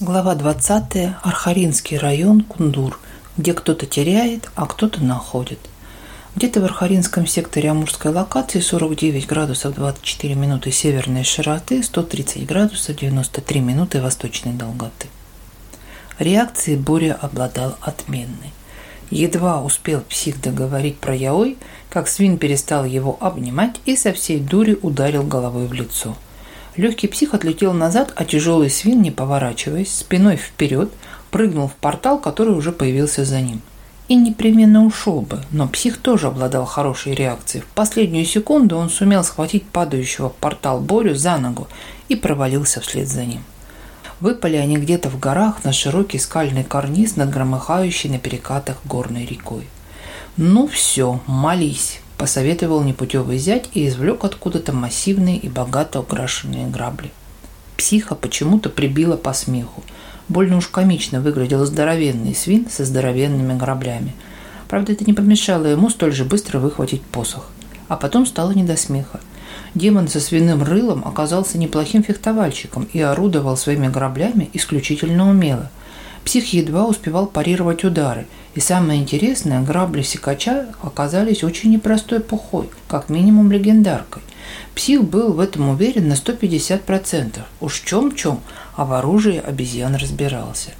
Глава 20. Архаринский район Кундур, где кто-то теряет, а кто-то находит. Где-то в Архаринском секторе Амурской локации 49 градусов 24 минуты северной широты, 130 градусов 93 минуты восточной долготы. Реакции Боря обладал отменной. Едва успел псих договорить про Яой, как свин перестал его обнимать и со всей дури ударил головой в лицо – Легкий псих отлетел назад, а тяжелый свин, не поворачиваясь, спиной вперед, прыгнул в портал, который уже появился за ним. И непременно ушел бы, но псих тоже обладал хорошей реакцией. В последнюю секунду он сумел схватить падающего в портал Борю за ногу и провалился вслед за ним. Выпали они где-то в горах на широкий скальный карниз над громыхающей на перекатах горной рекой. «Ну все, молись!» посоветовал непутевый зять и извлек откуда-то массивные и богато украшенные грабли. Психа почему-то прибила по смеху. Больно уж комично выглядел здоровенный свин со здоровенными граблями. Правда, это не помешало ему столь же быстро выхватить посох. А потом стало не до смеха. Демон со свиным рылом оказался неплохим фехтовальщиком и орудовал своими граблями исключительно умело – Псих едва успевал парировать удары, и самое интересное, грабли секача оказались очень непростой пухой, как минимум легендаркой. Псих был в этом уверен на 150%, уж чем-чем, а в оружии обезьян разбирался.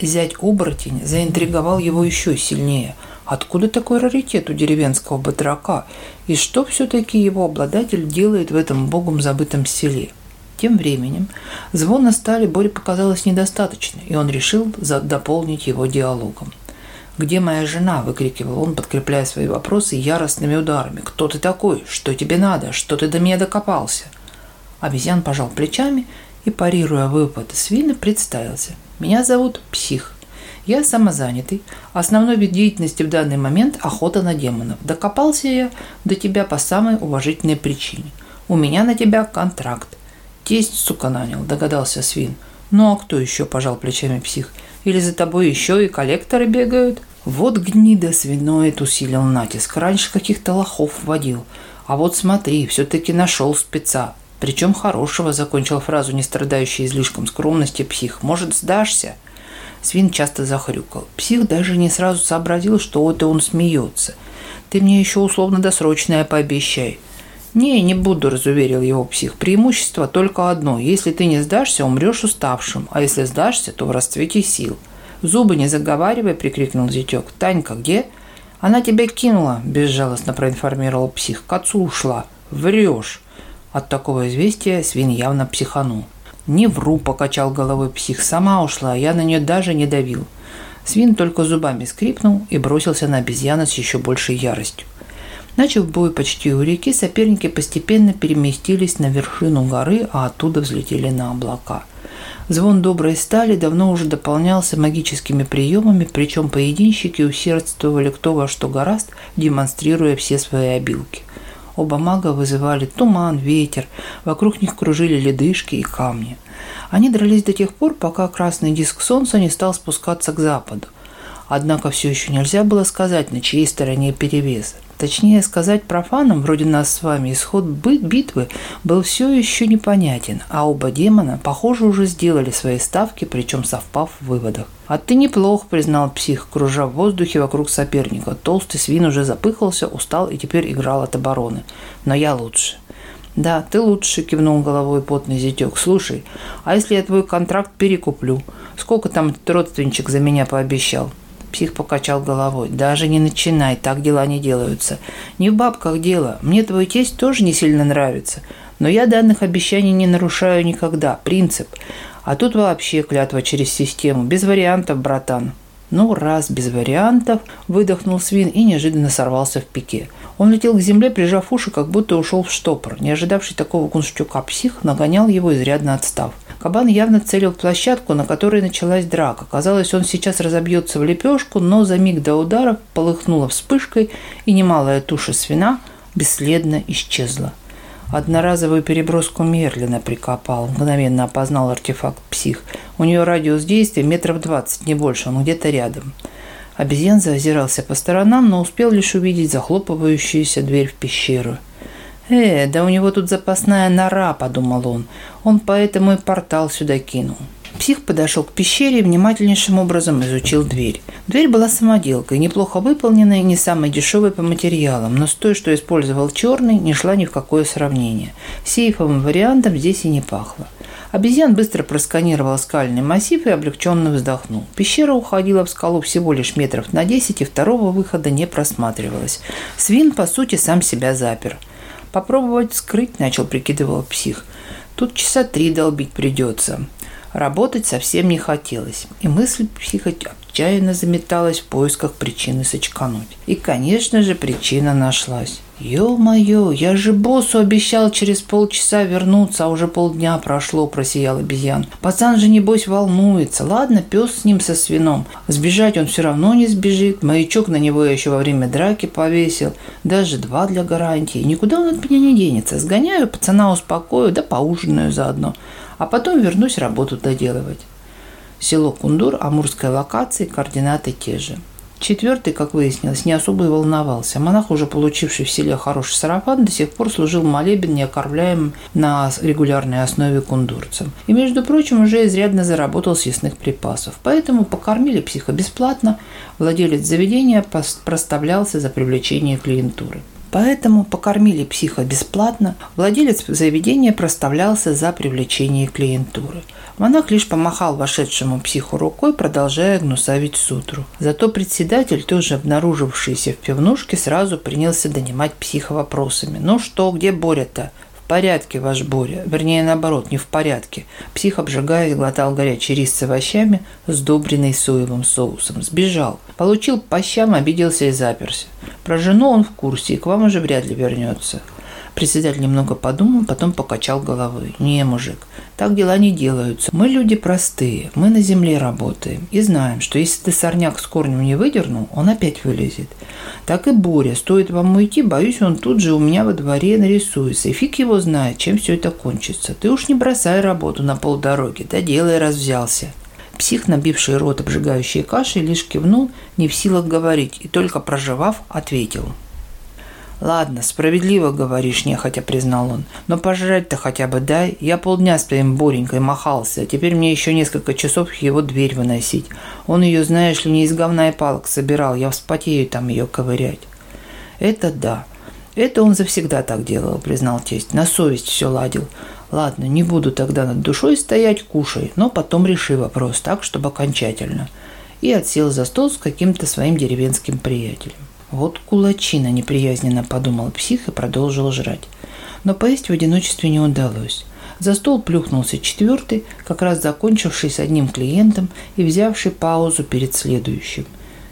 Зять-оборотень заинтриговал его еще сильнее. Откуда такой раритет у деревенского батрака? И что все-таки его обладатель делает в этом богом забытом селе? Тем временем звона стали столе Боре показалось недостаточно, и он решил дополнить его диалогом. «Где моя жена?» – выкрикивал он, подкрепляя свои вопросы яростными ударами. «Кто ты такой? Что тебе надо? Что ты до меня докопался?» Обезьян пожал плечами и, парируя выпад, свина, представился. «Меня зовут Псих. Я самозанятый. Основной вид деятельности в данный момент – охота на демонов. Докопался я до тебя по самой уважительной причине. У меня на тебя контракт. Тесть, сука, нанял, догадался свин. Ну а кто еще, пожал плечами псих. Или за тобой еще и коллекторы бегают? Вот гнида свиноид усилил натиск. Раньше каких-то лохов вводил. А вот смотри, все-таки нашел спеца. Причем хорошего, закончил фразу, не страдающий излишком скромности псих. Может, сдашься? Свин часто захрюкал. Псих даже не сразу сообразил, что вот и он смеется. Ты мне еще условно-досрочное пообещай. Не, не буду, разуверил его псих. Преимущество только одно. Если ты не сдашься, умрешь уставшим, а если сдашься, то в расцвете сил. Зубы не заговаривай, прикрикнул зятек. Танька где? Она тебя кинула, безжалостно проинформировал псих. К отцу ушла. Врешь. От такого известия свин явно психанул. «Не вру», – покачал головой псих. «Сама ушла, я на нее даже не давил». Свин только зубами скрипнул и бросился на обезьяну с еще большей яростью начал бой почти у реки, соперники постепенно переместились на вершину горы, а оттуда взлетели на облака. Звон доброй стали давно уже дополнялся магическими приемами, причем поединщики усердствовали кто во что гораст, демонстрируя все свои обилки. Оба мага вызывали туман, ветер, вокруг них кружили ледышки и камни. Они дрались до тех пор, пока красный диск солнца не стал спускаться к западу. Однако все еще нельзя было сказать, на чьей стороне перевес – точнее сказать профаном, вроде нас с вами, исход битвы был все еще непонятен, а оба демона, похоже, уже сделали свои ставки, причем совпав в выводах. «А ты неплох», – признал псих, кружа в воздухе вокруг соперника. Толстый свин уже запыхался, устал и теперь играл от обороны. «Но я лучше». «Да, ты лучше», – кивнул головой потный зятек. «Слушай, а если я твой контракт перекуплю? Сколько там родственничек за меня пообещал?» Псих покачал головой. «Даже не начинай, так дела не делаются. Не в бабках а дело. Мне твой тесть тоже не сильно нравится. Но я данных обещаний не нарушаю никогда. Принцип. А тут вообще клятва через систему. Без вариантов, братан». Ну, раз, без вариантов, выдохнул свин и неожиданно сорвался в пике. Он летел к земле, прижав уши, как будто ушел в штопор. Не ожидавший такого кунштюка псих нагонял его, изрядно отстав. Кабан явно целил площадку, на которой началась драка. Казалось, он сейчас разобьется в лепешку, но за миг до удара полыхнула вспышкой, и немалая туша свина бесследно исчезла. Одноразовую переброску Мерлина прикопал. Мгновенно опознал артефакт псих. У нее радиус действия метров двадцать, не больше, он где-то рядом. Обезьян заозирался по сторонам, но успел лишь увидеть захлопывающуюся дверь в пещеру. «Э, да у него тут запасная нора», – подумал он. «Он поэтому и портал сюда кинул». Псих подошел к пещере и внимательнейшим образом изучил дверь. Дверь была самоделкой, неплохо выполненной не самой дешевой по материалам, но с той, что использовал черный, не шла ни в какое сравнение. Сейфовым вариантом здесь и не пахло. Обезьян быстро просканировал скальный массив и облегченно вздохнул. Пещера уходила в скалу всего лишь метров на 10, и второго выхода не просматривалось. Свин, по сути, сам себя запер. Попробовать скрыть начал, прикидывал псих. Тут часа три долбить придется. Работать совсем не хотелось, и мысль психа отчаянно заметалась в поисках причины сочкануть. И, конечно же, причина нашлась. Ё-моё, я же боссу обещал через полчаса вернуться, а уже полдня прошло, просиял обезьян. Пацан же небось волнуется. Ладно, пес с ним со свином. Сбежать он все равно не сбежит. Маячок на него я еще во время драки повесил. Даже два для гарантии. Никуда он от меня не денется. Сгоняю, пацана успокою, да поужинаю заодно. А потом вернусь работу доделывать. Село Кундур, амурской локации, координаты те же. Четвертый, как выяснилось, не особо и волновался. Монах, уже получивший в селе хороший сарафан, до сих пор служил молебен неокормляем на регулярной основе кундурцам. И, между прочим, уже изрядно заработал съестных припасов. Поэтому покормили психа бесплатно, владелец заведения проставлялся за привлечение клиентуры. Поэтому покормили психа бесплатно, владелец заведения проставлялся за привлечение клиентуры – Монах лишь помахал вошедшему психу рукой, продолжая гнусавить сутру. Зато председатель, тоже обнаружившийся в пивнушке, сразу принялся донимать психа вопросами. «Ну что, где Боря-то? В порядке, ваш Боря. Вернее, наоборот, не в порядке. Псих, обжигаясь, глотал горячий рис с овощами, сдобренный соевым соусом. Сбежал. Получил по щам, обиделся и заперся. Про жену он в курсе и к вам уже вряд ли вернется. Председатель немного подумал, потом покачал головой. «Не, мужик, так дела не делаются. Мы люди простые, мы на земле работаем и знаем, что если ты сорняк с корнем не выдернул, он опять вылезет. Так и Боря, стоит вам уйти, боюсь, он тут же у меня во дворе нарисуется. И фиг его знает, чем все это кончится. Ты уж не бросай работу на полдороги, да делай раз взялся». Псих, набивший рот обжигающей кашей, лишь кивнул, не в силах говорить, и только проживав, ответил – Ладно, справедливо говоришь, нехотя признал он. Но пожрать-то хотя бы дай. Я полдня с твоим Боренькой махался, а теперь мне еще несколько часов его дверь выносить. Он ее, знаешь ли, не из говна и палок собирал, я вспотею там ее ковырять. Это да. Это он завсегда так делал, признал тесть. На совесть все ладил. Ладно, не буду тогда над душой стоять, кушай, но потом реши вопрос так, чтобы окончательно. И отсел за стол с каким-то своим деревенским приятелем. Вот кулачина, неприязненно подумал псих и продолжил жрать. Но поесть в одиночестве не удалось. За стол плюхнулся четвертый, как раз закончивший с одним клиентом и взявший паузу перед следующим.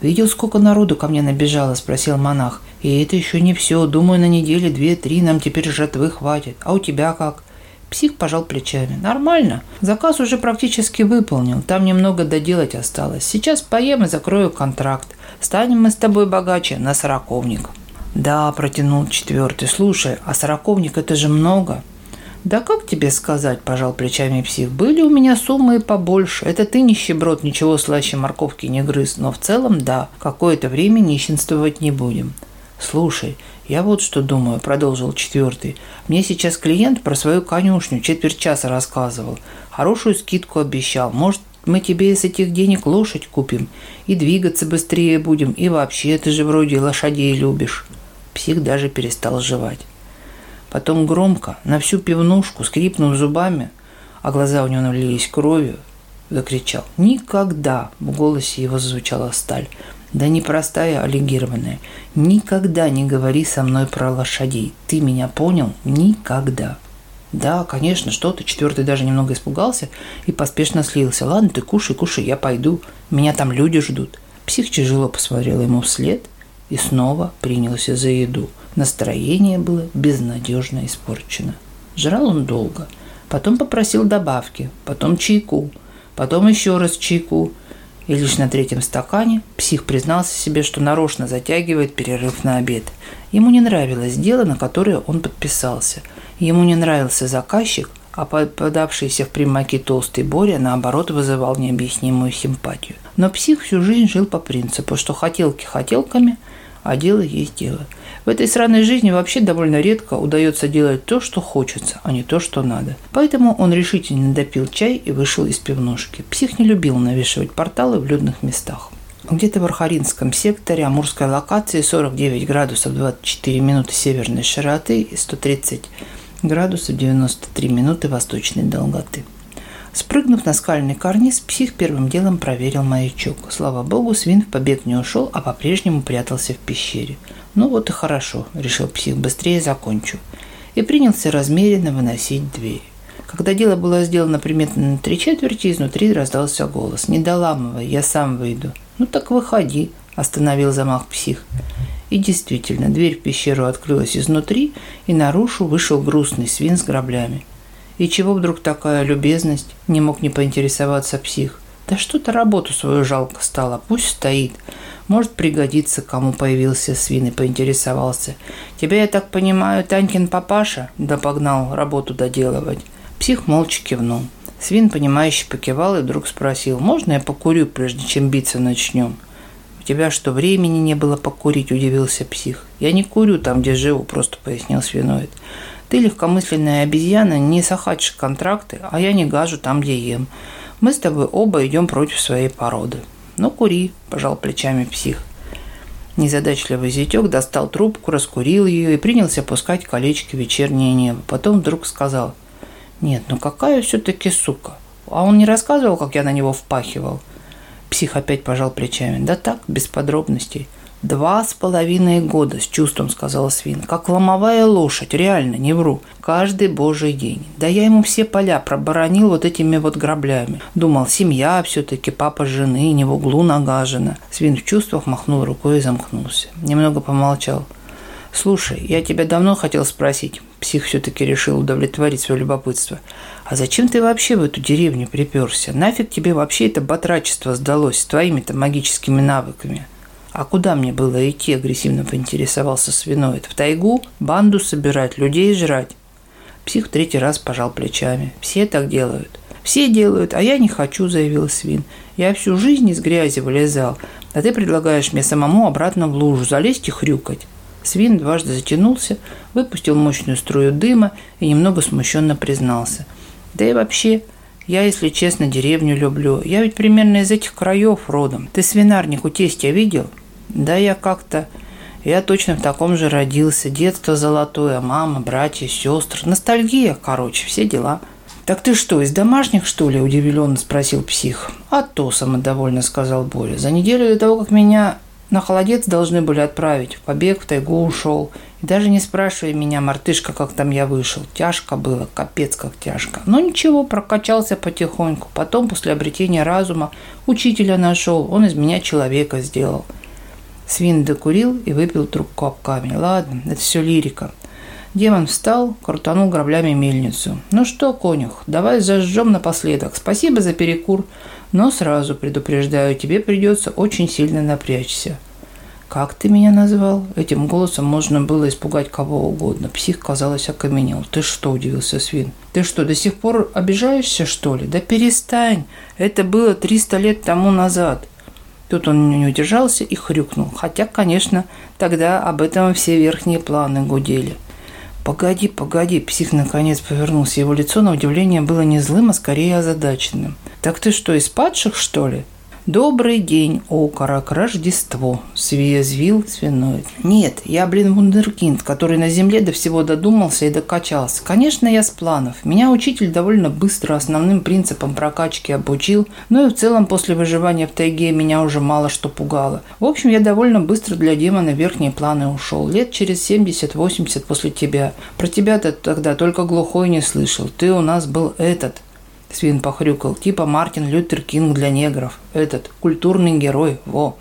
«Видел, сколько народу ко мне набежало?» – спросил монах. «И это еще не все. Думаю, на неделе две-три нам теперь жратвы хватит. А у тебя как?» Псих пожал плечами. «Нормально. Заказ уже практически выполнил. Там немного доделать осталось. Сейчас поем и закрою контракт. Станем мы с тобой богаче на сороковник». «Да», – протянул четвертый. «Слушай, а сороковник – это же много». «Да как тебе сказать?» – пожал плечами псих. «Были у меня суммы и побольше. Это ты, нищеброд, ничего слаще морковки не грыз. Но в целом, да, какое-то время нищенствовать не будем». «Слушай, я вот что думаю, продолжил четвертый. Мне сейчас клиент про свою конюшню четверть часа рассказывал. Хорошую скидку обещал. Может, мы тебе из этих денег лошадь купим и двигаться быстрее будем. И вообще, ты же вроде лошадей любишь. Псих даже перестал жевать. Потом громко, на всю пивнушку, скрипнув зубами, а глаза у него налились кровью, закричал. «Никогда!» – в голосе его зазвучала сталь. Да непростая, аллегированная. Никогда не говори со мной про лошадей. Ты меня понял? Никогда. Да, конечно, что-то. Четвертый даже немного испугался и поспешно слился. Ладно, ты кушай, кушай, я пойду. Меня там люди ждут. Псих тяжело посмотрел ему вслед и снова принялся за еду. Настроение было безнадежно испорчено. Жрал он долго. Потом попросил добавки, потом чайку, потом еще раз чайку – и лишь на третьем стакане псих признался себе, что нарочно затягивает перерыв на обед. Ему не нравилось дело, на которое он подписался. Ему не нравился заказчик, а подавшийся в примаки толстый Боря, наоборот, вызывал необъяснимую симпатию. Но псих всю жизнь жил по принципу, что хотелки хотелками, а дело есть дело – в этой странной жизни вообще довольно редко удается делать то, что хочется, а не то, что надо. Поэтому он решительно допил чай и вышел из пивнушки. Псих не любил навешивать порталы в людных местах. Где-то в Архаринском секторе амурской локации 49 градусов 24 минуты северной широты и 130 градусов 93 минуты восточной долготы. Спрыгнув на скальный карниз, псих первым делом проверил маячок. Слава богу, свин в побег не ушел, а по-прежнему прятался в пещере – ну вот и хорошо, решил псих, быстрее закончу. И принялся размеренно выносить дверь. Когда дело было сделано примерно на три четверти, изнутри раздался голос. «Не доламывай, я сам выйду». «Ну так выходи», – остановил замах псих. И действительно, дверь в пещеру открылась изнутри, и наружу вышел грустный свин с граблями. И чего вдруг такая любезность? Не мог не поинтересоваться псих. Да что-то работу свою жалко стало, пусть стоит может пригодиться, кому появился свин и поинтересовался. Тебя, я так понимаю, Танькин папаша? Да погнал работу доделывать. Псих молча кивнул. Свин, понимающий покивал и вдруг спросил, можно я покурю, прежде чем биться начнем? У тебя что, времени не было покурить, удивился псих. Я не курю там, где живу, просто пояснил свиноид. Ты легкомысленная обезьяна, не сахачишь контракты, а я не гажу там, где ем. Мы с тобой оба идем против своей породы. Ну, кури», – пожал плечами псих. Незадачливый зятек достал трубку, раскурил ее и принялся пускать колечки в вечернее небо. Потом вдруг сказал, «Нет, ну какая все-таки сука? А он не рассказывал, как я на него впахивал?» Псих опять пожал плечами. «Да так, без подробностей. Два с половиной года, с чувством сказала свин, как ломовая лошадь, реально, не вру. Каждый божий день. Да я ему все поля проборонил вот этими вот граблями. Думал, семья все-таки, папа жены, не в углу нагажена. Свин в чувствах махнул рукой и замкнулся. Немного помолчал. «Слушай, я тебя давно хотел спросить». Псих все-таки решил удовлетворить свое любопытство. «А зачем ты вообще в эту деревню приперся? Нафиг тебе вообще это батрачество сдалось с твоими-то магическими навыками?» А куда мне было идти, агрессивно поинтересовался свиной. В тайгу? Банду собирать, людей жрать. Псих третий раз пожал плечами. Все так делают. Все делают, а я не хочу, заявил свин. Я всю жизнь из грязи вылезал, а ты предлагаешь мне самому обратно в лужу залезть и хрюкать. Свин дважды затянулся, выпустил мощную струю дыма и немного смущенно признался. Да и вообще, я, если честно, деревню люблю. Я ведь примерно из этих краев родом. Ты свинарник у тестя видел? Да я как-то... Я точно в таком же родился. Детство золотое, мама, братья, сестры. Ностальгия, короче, все дела. «Так ты что, из домашних, что ли?» – удивленно спросил псих. «А то», – самодовольно сказал Боря. «За неделю до того, как меня на холодец должны были отправить, в побег в тайгу ушел. И даже не спрашивай меня, мартышка, как там я вышел. Тяжко было, капец как тяжко. Но ничего, прокачался потихоньку. Потом, после обретения разума, учителя нашел. Он из меня человека сделал. Свин докурил и выпил трубку об камень. Ладно, это все лирика. Демон встал, крутанул граблями мельницу. «Ну что, конюх, давай зажжем напоследок. Спасибо за перекур, но сразу предупреждаю, тебе придется очень сильно напрячься». «Как ты меня назвал?» Этим голосом можно было испугать кого угодно. Псих, казалось, окаменел. «Ты что?» – удивился Свин. «Ты что, до сих пор обижаешься, что ли?» «Да перестань! Это было 300 лет тому назад!» Тут он не удержался и хрюкнул, хотя, конечно, тогда об этом все верхние планы гудели. «Погоди, погоди!» – псих наконец повернулся. Его лицо, на удивление, было не злым, а скорее озадаченным. «Так ты что, из падших, что ли?» Добрый день, Окара, к Рождеству, съязвил свиной. Нет, я, блин, вундеркинд, который на земле до всего додумался и докачался. Конечно, я с планов. Меня учитель довольно быстро основным принципом прокачки обучил, но и в целом после выживания в тайге меня уже мало что пугало. В общем, я довольно быстро для демона верхние планы ушел. Лет через 70-80 после тебя. Про тебя-то тогда только глухой не слышал. Ты у нас был этот. Свин похрюкал, типа Мартин Лютер Кинг для негров. Этот, культурный герой, во.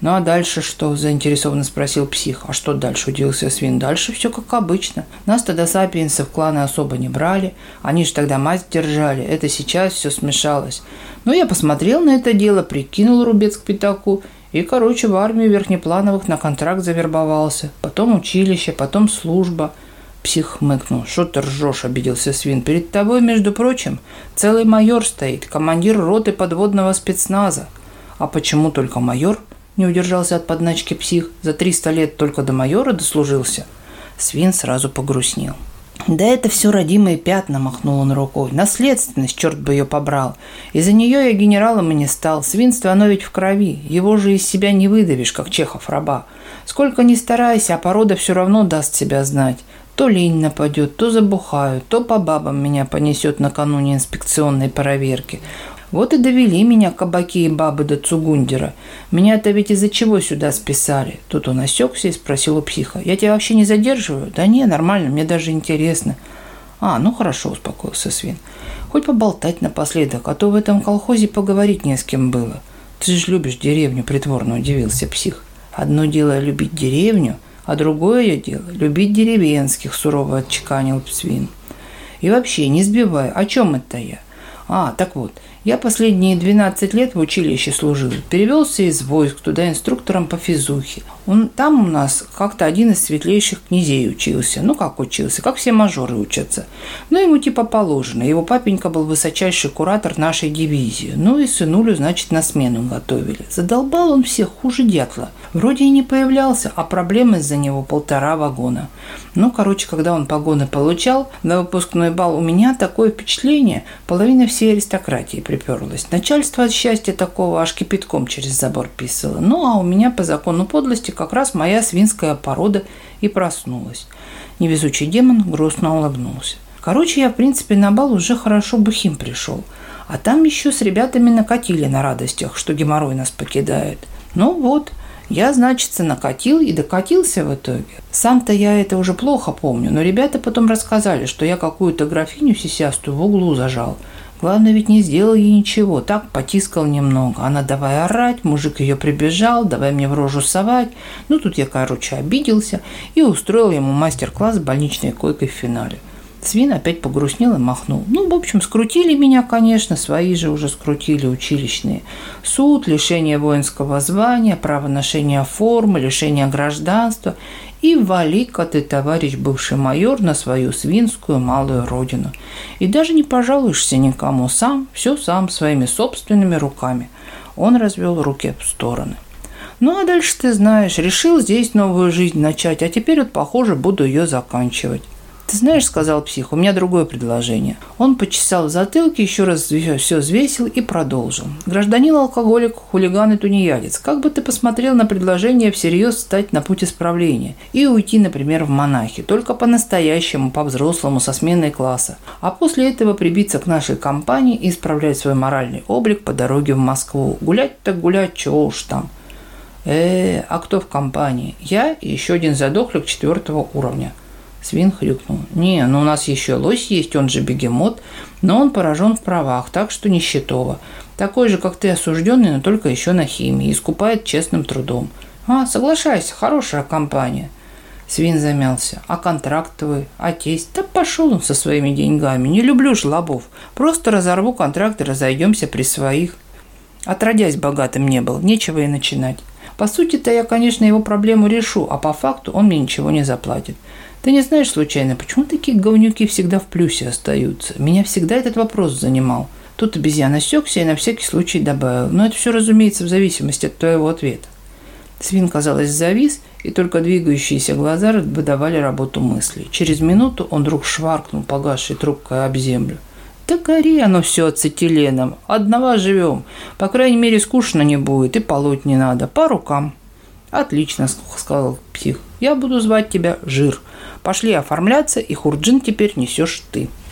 Ну а дальше что? Заинтересованно спросил псих. А что дальше? Удивился Свин. Дальше все как обычно. Нас тогда сапиенсов кланы особо не брали. Они же тогда мать держали. Это сейчас все смешалось. Но я посмотрел на это дело, прикинул рубец к пятаку и, короче, в армию верхнеплановых на контракт завербовался. Потом училище, потом служба – Псих хмыкнул. «Что ты ржешь?» – обиделся свин. «Перед тобой, между прочим, целый майор стоит, командир роты подводного спецназа». «А почему только майор?» – не удержался от подначки псих. «За 300 лет только до майора дослужился?» Свин сразу погрустнел. «Да это все родимые пятна», – махнул он рукой. «Наследственность, черт бы ее побрал. Из-за нее я генералом и не стал. Свинство оно ведь в крови. Его же из себя не выдавишь, как Чехов раба. Сколько ни старайся, а порода все равно даст себя знать. То лень нападет, то забухаю, то по бабам меня понесет накануне инспекционной проверки. Вот и довели меня кабаки и бабы до Цугундера. Меня то ведь из-за чего сюда списали? Тут он осекся и спросил у психа. Я тебя вообще не задерживаю? Да не, нормально, мне даже интересно. А, ну хорошо, успокоился Свин. Хоть поболтать напоследок, а то в этом колхозе поговорить не с кем было. Ты же любишь деревню, притворно удивился псих. Одно дело любить деревню – а другое дело – любить деревенских, сурово отчеканил Псвин. И вообще, не сбивай, о чем это я? А, так вот – я последние 12 лет в училище служил. Перевелся из войск туда инструктором по физухе. Он там у нас как-то один из светлейших князей учился. Ну, как учился, как все мажоры учатся. Ну, ему типа положено. Его папенька был высочайший куратор нашей дивизии. Ну и сынулю, значит, на смену готовили. Задолбал он всех хуже дятла. Вроде и не появлялся, а проблемы из-за него полтора вагона. Ну, короче, когда он погоны получал на выпускной бал, у меня такое впечатление, половина всей аристократии приперлась. Начальство от счастья такого аж кипятком через забор писало. Ну, а у меня по закону подлости как раз моя свинская порода и проснулась. Невезучий демон грустно улыбнулся. Короче, я, в принципе, на бал уже хорошо бухим пришел. А там еще с ребятами накатили на радостях, что геморрой нас покидает. Ну вот, я, значит, накатил и докатился в итоге. Сам-то я это уже плохо помню, но ребята потом рассказали, что я какую-то графиню сисястую в углу зажал – Главное ведь не сделал ей ничего, так потискал немного. Она давай орать, мужик ее прибежал, давай мне в рожу совать. Ну, тут я, короче, обиделся и устроил ему мастер-класс с больничной койкой в финале. Свин опять погрустнел и махнул. Ну, в общем, скрутили меня, конечно, свои же уже скрутили училищные. Суд, лишение воинского звания, право ношения формы, лишение гражданства и вали-ка ты, товарищ бывший майор, на свою свинскую малую родину. И даже не пожалуешься никому сам, все сам своими собственными руками. Он развел руки в стороны. Ну а дальше ты знаешь, решил здесь новую жизнь начать, а теперь вот, похоже, буду ее заканчивать. Ты знаешь, сказал псих, у меня другое предложение. Он почесал затылки, еще раз все, все взвесил и продолжил. Гражданин алкоголик, хулиган и тунеядец, как бы ты посмотрел на предложение всерьез стать на путь исправления и уйти, например, в монахи, только по-настоящему, по-взрослому, со сменой класса, а после этого прибиться к нашей компании и исправлять свой моральный облик по дороге в Москву. Гулять так гулять, чего уж там. Э, а кто в компании? Я и еще один задохлик четвертого уровня. Свин хрюкнул. «Не, но у нас еще лось есть, он же бегемот, но он поражен в правах, так что нищетово. Такой же, как ты, осужденный, но только еще на химии, искупает честным трудом». «А, соглашайся, хорошая компания». Свин замялся. «А контракт твой? А тесть? Да пошел он со своими деньгами. Не люблю жлобов. Просто разорву контракт и разойдемся при своих». Отродясь богатым не был, нечего и начинать. По сути-то я, конечно, его проблему решу, а по факту он мне ничего не заплатит. Ты не знаешь случайно, почему такие говнюки всегда в плюсе остаются? Меня всегда этот вопрос занимал. Тут обезьяна осекся и на всякий случай добавил. Но это все, разумеется, в зависимости от твоего ответа. Свин, казалось, завис, и только двигающиеся глаза выдавали работу мысли. Через минуту он вдруг шваркнул погасшей трубкой об землю – так гори оно все ацетиленом. Одного живем. По крайней мере, скучно не будет и полоть не надо. По рукам. Отлично, сказал псих. Я буду звать тебя Жир. Пошли оформляться, и хурджин теперь несешь ты.